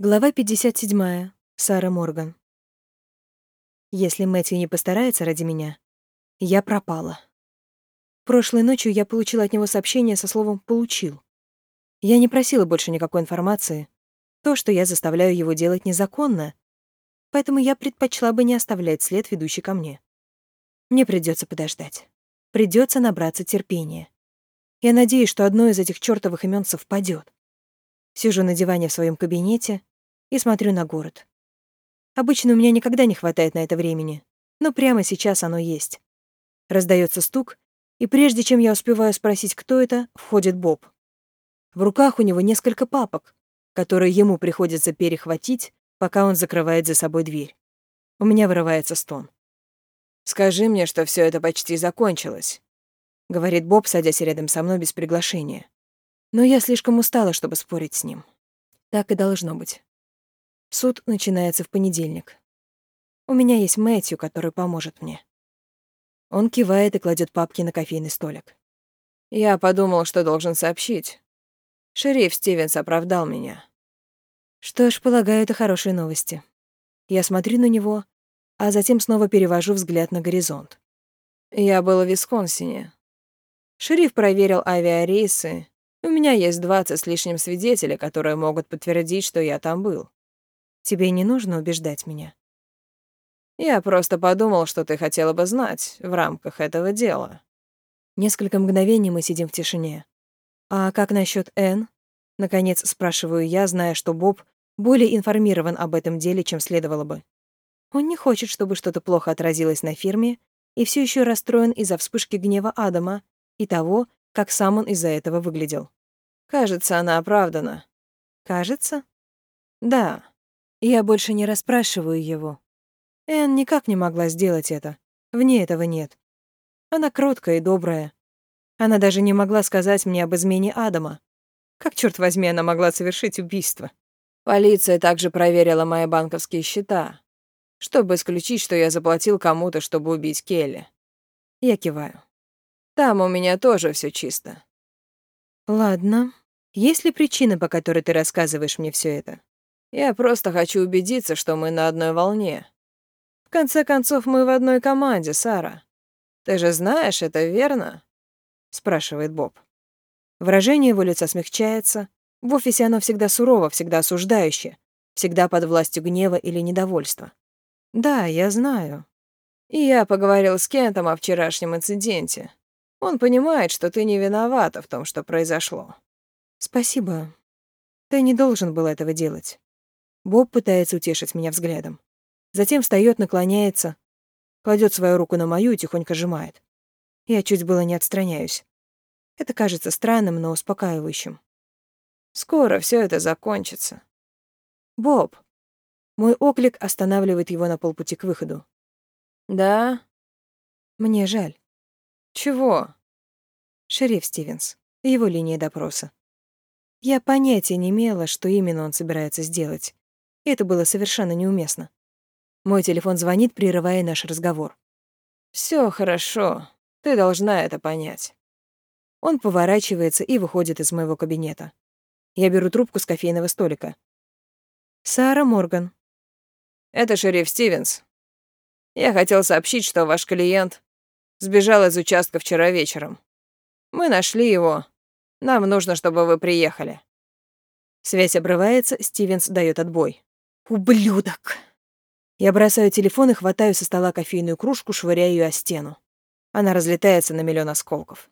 Глава 57. Сара Морган. Если Мэтью не постарается ради меня, я пропала. Прошлой ночью я получила от него сообщение со словом «получил». Я не просила больше никакой информации. То, что я заставляю его делать, незаконно, поэтому я предпочла бы не оставлять след, ведущий ко мне. Мне придется подождать. Придется набраться терпения. Я надеюсь, что одно из этих чёртовых имен совпадет. Сижу на диване в своем кабинете и смотрю на город. Обычно у меня никогда не хватает на это времени, но прямо сейчас оно есть. Раздается стук, и прежде чем я успеваю спросить, кто это, входит Боб. В руках у него несколько папок, которые ему приходится перехватить, пока он закрывает за собой дверь. У меня вырывается стон. «Скажи мне, что все это почти закончилось», — говорит Боб, садясь рядом со мной без приглашения но я слишком устала, чтобы спорить с ним. Так и должно быть. Суд начинается в понедельник. У меня есть Мэтью, который поможет мне. Он кивает и кладет папки на кофейный столик. Я подумал, что должен сообщить. Шериф Стивенс оправдал меня. Что ж, полагаю, это хорошие новости. Я смотрю на него, а затем снова перевожу взгляд на горизонт. Я был в Висконсине. Шериф проверил авиарейсы у меня есть двадцать с лишним свидетелей, которые могут подтвердить, что я там был. Тебе не нужно убеждать меня. Я просто подумал, что ты хотела бы знать в рамках этого дела. Несколько мгновений мы сидим в тишине. А как насчет Энн? Наконец спрашиваю я, зная, что Боб более информирован об этом деле, чем следовало бы. Он не хочет, чтобы что-то плохо отразилось на фирме, и все еще расстроен из-за вспышки гнева Адама и того, как сам он из-за этого выглядел. Кажется, она оправдана. Кажется? Да. Я больше не расспрашиваю его. Эн никак не могла сделать это. В ней этого нет. Она кроткая и добрая. Она даже не могла сказать мне об измене Адама. Как, черт возьми, она могла совершить убийство? Полиция также проверила мои банковские счета, чтобы исключить, что я заплатил кому-то, чтобы убить Келли. Я киваю. Там у меня тоже все чисто. Ладно. Есть ли причина, по которой ты рассказываешь мне все это? Я просто хочу убедиться, что мы на одной волне. В конце концов, мы в одной команде, Сара. Ты же знаешь это, верно? спрашивает Боб. Выражение его лица смягчается. В офисе оно всегда сурово, всегда осуждающее, всегда под властью гнева или недовольства. Да, я знаю. И я поговорил с Кентом о вчерашнем инциденте. Он понимает, что ты не виновата в том, что произошло. Спасибо. Ты не должен был этого делать. Боб пытается утешить меня взглядом. Затем встает, наклоняется, кладет свою руку на мою и тихонько сжимает. Я чуть было не отстраняюсь. Это кажется странным, но успокаивающим. Скоро все это закончится. Боб. Мой оклик останавливает его на полпути к выходу. Да? Мне жаль. Чего? Шериф Стивенс. Его линия допроса. Я понятия не имела, что именно он собирается сделать. Это было совершенно неуместно. Мой телефон звонит, прерывая наш разговор. Все хорошо. Ты должна это понять. Он поворачивается и выходит из моего кабинета. Я беру трубку с кофейного столика. Сара Морган. Это шериф Стивенс. Я хотел сообщить, что ваш клиент Сбежал из участка вчера вечером. Мы нашли его. Нам нужно, чтобы вы приехали». Связь обрывается, Стивенс дает отбой. «Ублюдок!» Я бросаю телефон и хватаю со стола кофейную кружку, швыряю ее о стену. Она разлетается на миллион осколков.